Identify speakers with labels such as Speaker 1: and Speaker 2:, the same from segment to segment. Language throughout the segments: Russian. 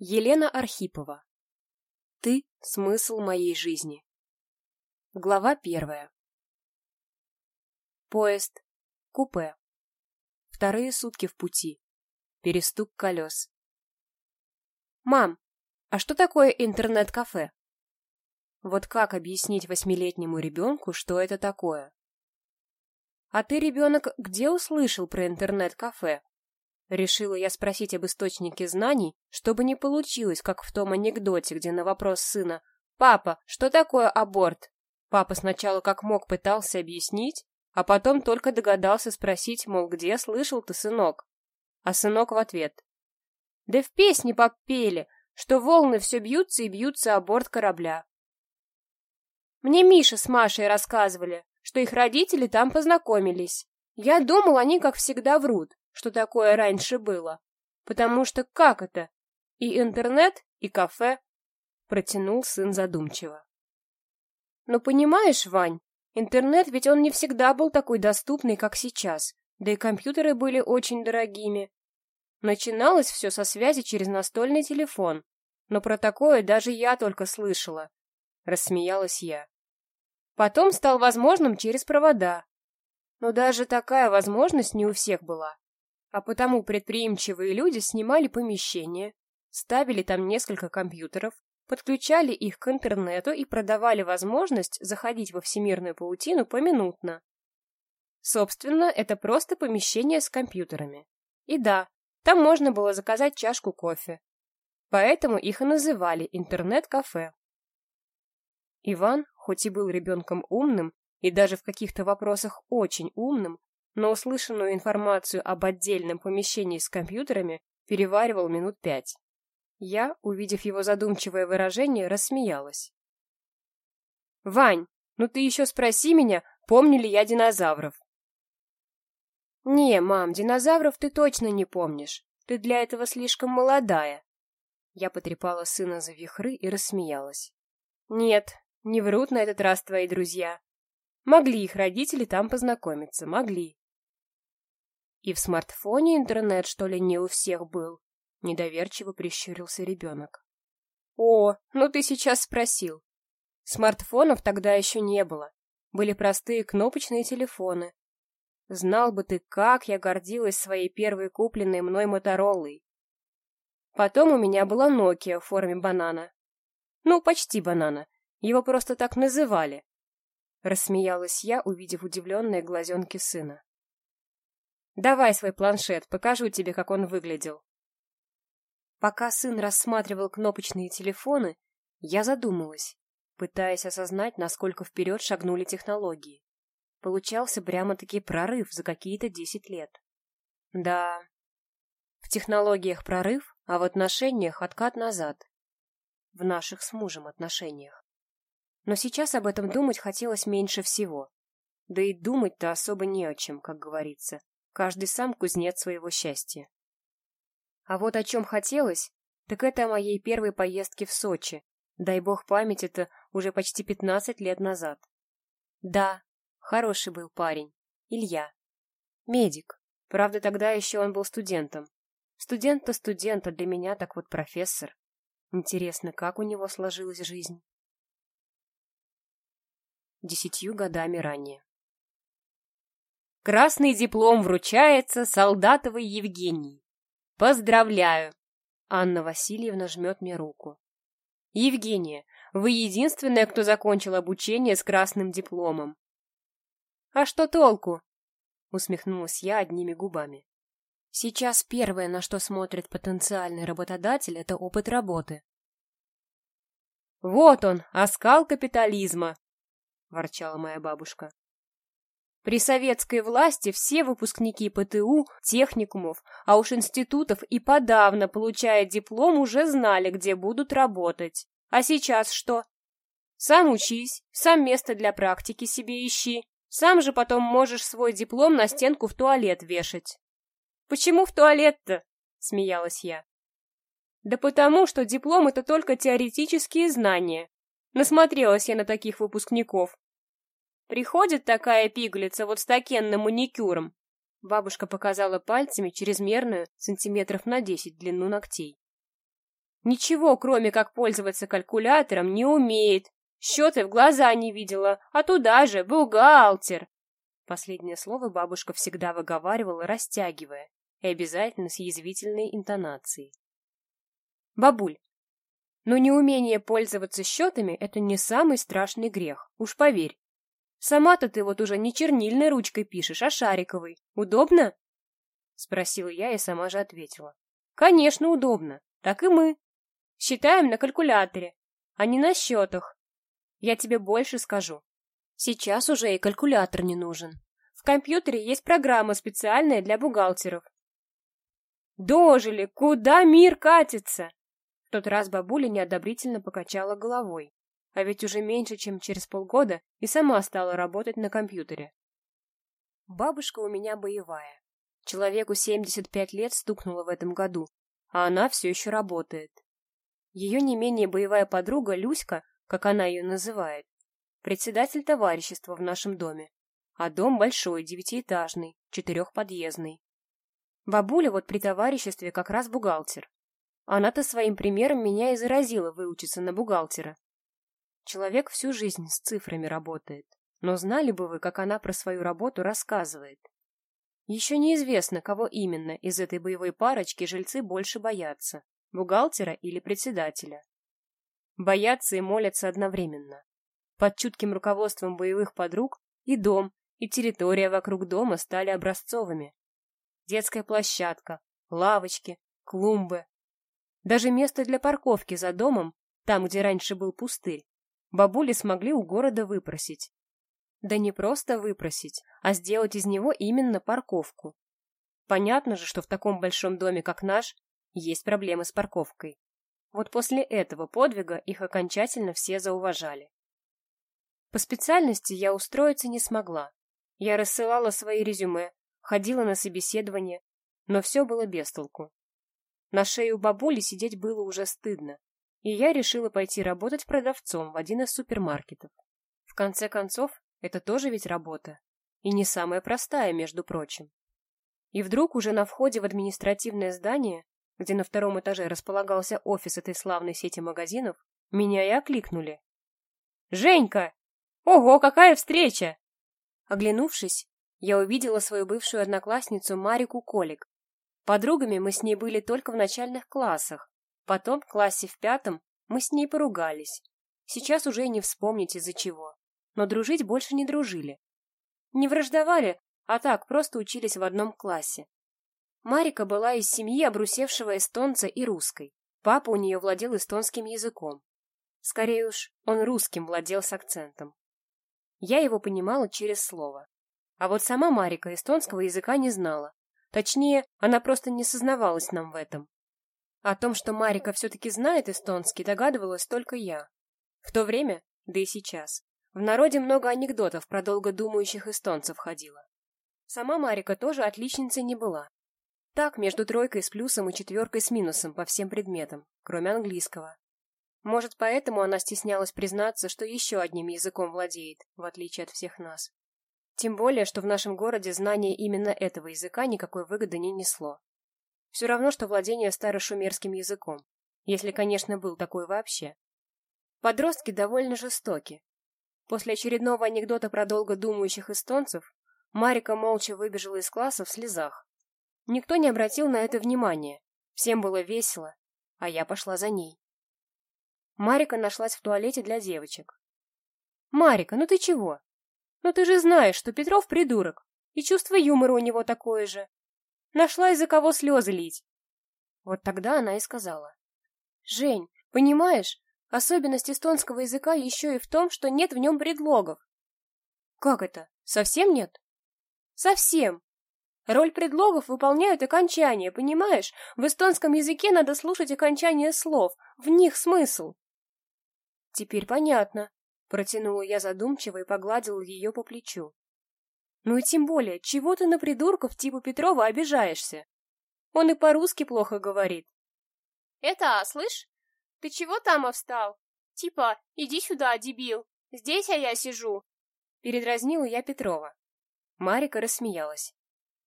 Speaker 1: Елена Архипова. Ты — смысл моей жизни. Глава первая. Поезд. Купе. Вторые сутки в пути. Перестук колес. Мам, а что такое интернет-кафе? Вот как объяснить восьмилетнему ребенку, что это такое? А ты, ребенок, где услышал про интернет-кафе? Решила я спросить об источнике знаний, чтобы не получилось, как в том анекдоте, где на вопрос сына «Папа, что такое аборт?» Папа сначала как мог пытался объяснить, а потом только догадался спросить, мол, где слышал ты, сынок? А сынок в ответ. «Да в песне попели, что волны все бьются и бьются о борт корабля». Мне Миша с Машей рассказывали, что их родители там познакомились. Я думал, они, как всегда, врут что такое раньше было. Потому что как это? И интернет, и кафе? Протянул сын задумчиво. Но понимаешь, Вань, интернет ведь он не всегда был такой доступный, как сейчас. Да и компьютеры были очень дорогими. Начиналось все со связи через настольный телефон. Но про такое даже я только слышала. Рассмеялась я. Потом стал возможным через провода. Но даже такая возможность не у всех была. А потому предприимчивые люди снимали помещение, ставили там несколько компьютеров, подключали их к интернету и продавали возможность заходить во всемирную паутину поминутно. Собственно, это просто помещение с компьютерами. И да, там можно было заказать чашку кофе. Поэтому их и называли интернет-кафе. Иван, хоть и был ребенком умным и даже в каких-то вопросах очень умным, но услышанную информацию об отдельном помещении с компьютерами переваривал минут пять. Я, увидев его задумчивое выражение, рассмеялась. «Вань, ну ты еще спроси меня, помню ли я динозавров?» «Не, мам, динозавров ты точно не помнишь. Ты для этого слишком молодая». Я потрепала сына за вихры и рассмеялась. «Нет, не врут на этот раз твои друзья. Могли их родители там познакомиться, могли. И в смартфоне интернет, что ли, не у всех был? Недоверчиво прищурился ребенок. О, ну ты сейчас спросил. Смартфонов тогда еще не было. Были простые кнопочные телефоны. Знал бы ты, как я гордилась своей первой купленной мной Моторолой. Потом у меня была Nokia в форме банана. Ну, почти банана. Его просто так называли. Рассмеялась я, увидев удивленные глазенки сына. Давай свой планшет, покажу тебе, как он выглядел. Пока сын рассматривал кнопочные телефоны, я задумалась, пытаясь осознать, насколько вперед шагнули технологии. Получался прямо-таки прорыв за какие-то десять лет. Да, в технологиях прорыв, а в отношениях откат назад. В наших с мужем отношениях. Но сейчас об этом думать хотелось меньше всего. Да и думать-то особо не о чем, как говорится. Каждый сам кузнец своего счастья. А вот о чем хотелось, так это о моей первой поездке в Сочи. Дай бог память, это уже почти пятнадцать лет назад. Да, хороший был парень. Илья. Медик. Правда, тогда еще он был студентом. Студент-то студента, для меня так вот профессор. Интересно, как у него сложилась жизнь? Десятью годами ранее. Красный диплом вручается Солдатовой Евгении. Поздравляю! Анна Васильевна жмет мне руку. Евгения, вы единственная, кто закончил обучение с красным дипломом. А что толку? Усмехнулась я одними губами. Сейчас первое, на что смотрит потенциальный работодатель, это опыт работы. Вот он, оскал капитализма, ворчала моя бабушка. При советской власти все выпускники ПТУ, техникумов, а уж институтов и подавно, получая диплом, уже знали, где будут работать. А сейчас что? Сам учись, сам место для практики себе ищи. Сам же потом можешь свой диплом на стенку в туалет вешать. Почему в туалет-то? Смеялась я. Да потому, что диплом — это только теоретические знания. Насмотрелась я на таких выпускников. Приходит такая пигалица вот с такенным маникюром. Бабушка показала пальцами чрезмерную, сантиметров на десять длину ногтей. Ничего, кроме как пользоваться калькулятором, не умеет. Счеты в глаза не видела, а туда же бухгалтер. Последнее слово бабушка всегда выговаривала, растягивая, и обязательно с язвительной интонацией. Бабуль, но неумение пользоваться счетами — это не самый страшный грех, уж поверь. Сама-то ты вот уже не чернильной ручкой пишешь, а шариковой. Удобно? Спросила я и сама же ответила. Конечно, удобно. Так и мы. Считаем на калькуляторе, а не на счетах. Я тебе больше скажу. Сейчас уже и калькулятор не нужен. В компьютере есть программа специальная для бухгалтеров. Дожили! Куда мир катится? В тот раз бабуля неодобрительно покачала головой. А ведь уже меньше, чем через полгода и сама стала работать на компьютере. Бабушка у меня боевая. Человеку 75 лет стукнуло в этом году, а она все еще работает. Ее не менее боевая подруга Люська, как она ее называет, председатель товарищества в нашем доме, а дом большой, девятиэтажный, четырехподъездный. Бабуля вот при товариществе как раз бухгалтер. Она-то своим примером меня и заразила выучиться на бухгалтера. Человек всю жизнь с цифрами работает, но знали бы вы, как она про свою работу рассказывает. Еще неизвестно, кого именно из этой боевой парочки жильцы больше боятся – бухгалтера или председателя. Боятся и молятся одновременно. Под чутким руководством боевых подруг и дом, и территория вокруг дома стали образцовыми. Детская площадка, лавочки, клумбы, даже место для парковки за домом, там, где раньше был пустырь, бабули смогли у города выпросить. Да не просто выпросить, а сделать из него именно парковку. Понятно же, что в таком большом доме, как наш, есть проблемы с парковкой. Вот после этого подвига их окончательно все зауважали. По специальности я устроиться не смогла. Я рассылала свои резюме, ходила на собеседование, но все было без толку. На шее у бабули сидеть было уже стыдно, и я решила пойти работать продавцом в один из супермаркетов. В конце концов, это тоже ведь работа. И не самая простая, между прочим. И вдруг уже на входе в административное здание, где на втором этаже располагался офис этой славной сети магазинов, меня и окликнули. «Женька! Ого, какая встреча!» Оглянувшись, я увидела свою бывшую одноклассницу Марику Колик, Подругами мы с ней были только в начальных классах. Потом, в классе в пятом, мы с ней поругались. Сейчас уже не вспомнить из-за чего. Но дружить больше не дружили. Не враждовали, а так, просто учились в одном классе. Марика была из семьи обрусевшего эстонца и русской. Папа у нее владел эстонским языком. Скорее уж, он русским владел с акцентом. Я его понимала через слово. А вот сама Марика эстонского языка не знала, Точнее, она просто не сознавалась нам в этом. О том, что Марика все-таки знает эстонский, догадывалась только я. В то время, да и сейчас, в народе много анекдотов про долго думающих эстонцев ходило. Сама Марика тоже отличницей не была. Так, между тройкой с плюсом и четверкой с минусом по всем предметам, кроме английского. Может, поэтому она стеснялась признаться, что еще одним языком владеет, в отличие от всех нас. Тем более, что в нашем городе знание именно этого языка никакой выгоды не несло. Все равно, что владение старошумерским языком, если, конечно, был такой вообще. Подростки довольно жестоки. После очередного анекдота про долго думающих эстонцев Марика молча выбежала из класса в слезах. Никто не обратил на это внимания. Всем было весело, а я пошла за ней. Марика нашлась в туалете для девочек. «Марика, ну ты чего? Но ты же знаешь, что Петров придурок, и чувство юмора у него такое же. Нашла из-за кого слезы лить. Вот тогда она и сказала. Жень, понимаешь, особенность эстонского языка еще и в том, что нет в нем предлогов. Как это? Совсем нет? Совсем. Роль предлогов выполняют окончания, понимаешь? В эстонском языке надо слушать окончания слов, в них смысл. Теперь понятно. Протянула я задумчиво и погладила ее по плечу. Ну и тем более, чего ты на придурков типа Петрова обижаешься? Он и по-русски плохо говорит. Это, слышь? Ты чего там встал? Типа, иди сюда, дебил. Здесь а я сижу. Передразнила я Петрова. Марика рассмеялась.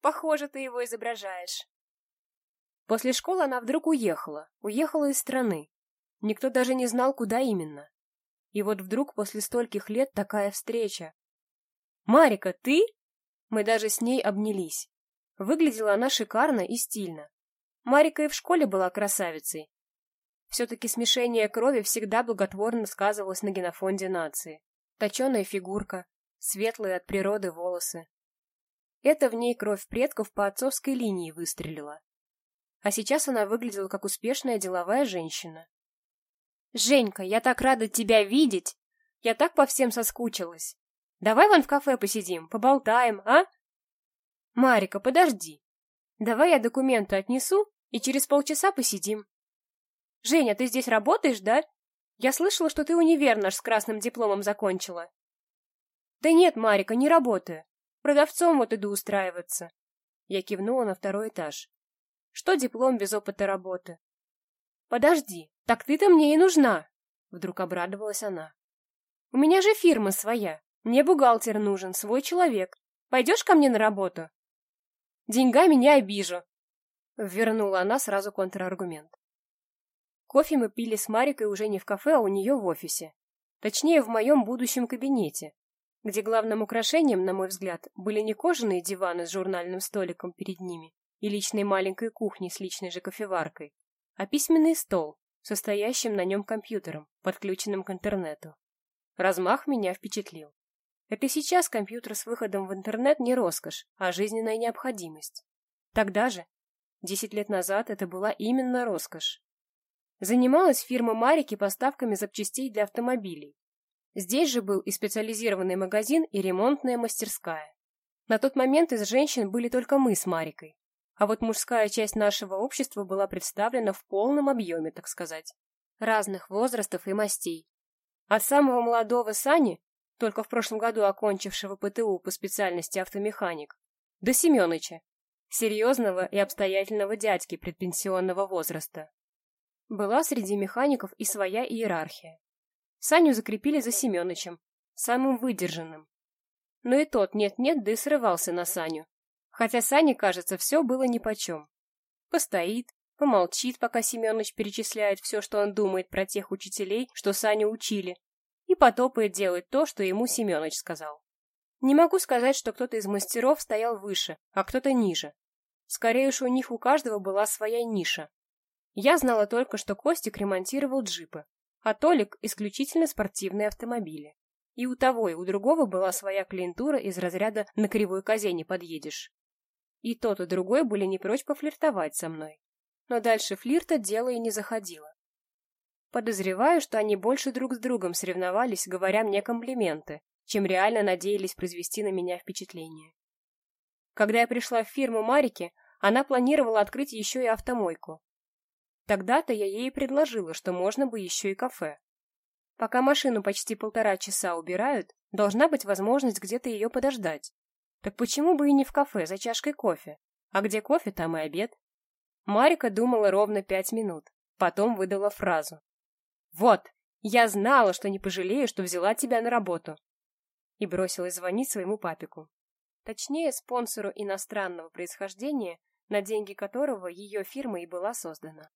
Speaker 1: Похоже, ты его изображаешь. После школы она вдруг уехала, уехала из страны. Никто даже не знал, куда именно. И вот вдруг после стольких лет такая встреча. «Марика, ты?» Мы даже с ней обнялись. Выглядела она шикарно и стильно. Марика и в школе была красавицей. Все-таки смешение крови всегда благотворно сказывалось на генофонде нации. Точеная фигурка, светлые от природы волосы. Это в ней кровь предков по отцовской линии выстрелила. А сейчас она выглядела как успешная деловая женщина. «Женька, я так рада тебя видеть! Я так по всем соскучилась! Давай вон в кафе посидим, поболтаем, а?» «Марика, подожди! Давай я документы отнесу, и через полчаса посидим. Женя, ты здесь работаешь, да? Я слышала, что ты универ наш с красным дипломом закончила. Да нет, Марика, не работаю. Продавцом вот иду устраиваться. Я кивнула на второй этаж. Что диплом без опыта работы? Подожди, так ты-то мне и нужна. Вдруг обрадовалась она. У меня же фирма своя. Мне бухгалтер нужен, свой человек. Пойдешь ко мне на работу? Деньгами не обижу. Вернула она сразу контраргумент. Кофе мы пили с Марикой уже не в кафе, а у нее в офисе. Точнее, в моем будущем кабинете, где главным украшением, на мой взгляд, были не кожаные диваны с журнальным столиком перед ними и личной маленькой кухней с личной же кофеваркой, а письменный стол, состоящим на нем компьютером, подключенным к интернету. Размах меня впечатлил. Это сейчас компьютер с выходом в интернет не роскошь, а жизненная необходимость. Тогда же, десять лет назад, это была именно роскошь. Занималась фирма Марики поставками запчастей для автомобилей. Здесь же был и специализированный магазин, и ремонтная мастерская. На тот момент из женщин были только мы с Марикой. А вот мужская часть нашего общества была представлена в полном объеме, так сказать. Разных возрастов и мастей. От самого молодого Сани, только в прошлом году окончившего ПТУ по специальности автомеханик, до Семеныча, серьезного и обстоятельного дядьки предпенсионного возраста. Была среди механиков и своя иерархия. Саню закрепили за Семенычем, самым выдержанным. Но и тот нет-нет, да и срывался на Саню. Хотя Сане, кажется, все было нипочем. Постоит, помолчит, пока Семенович перечисляет все, что он думает про тех учителей, что Саню учили, и потопает делать то, что ему Семенович сказал. Не могу сказать, что кто-то из мастеров стоял выше, а кто-то ниже. Скорее уж у них у каждого была своя ниша. Я знала только, что Костик ремонтировал джипы, а Толик – исключительно спортивные автомобили. И у того, и у другого была своя клиентура из разряда «на кривой козе не подъедешь». И тот, и другой были не прочь пофлиртовать со мной. Но дальше флирта дело и не заходило. Подозреваю, что они больше друг с другом соревновались, говоря мне комплименты, чем реально надеялись произвести на меня впечатление. Когда я пришла в фирму Марики, она планировала открыть еще и автомойку. Тогда-то я ей предложила, что можно бы еще и кафе. Пока машину почти полтора часа убирают, должна быть возможность где-то ее подождать. Так почему бы и не в кафе за чашкой кофе? А где кофе, там и обед. Марика думала ровно пять минут, потом выдала фразу. «Вот, я знала, что не пожалею, что взяла тебя на работу!» И бросилась звонить своему папику. Точнее, спонсору иностранного происхождения, на деньги которого ее фирма и была создана.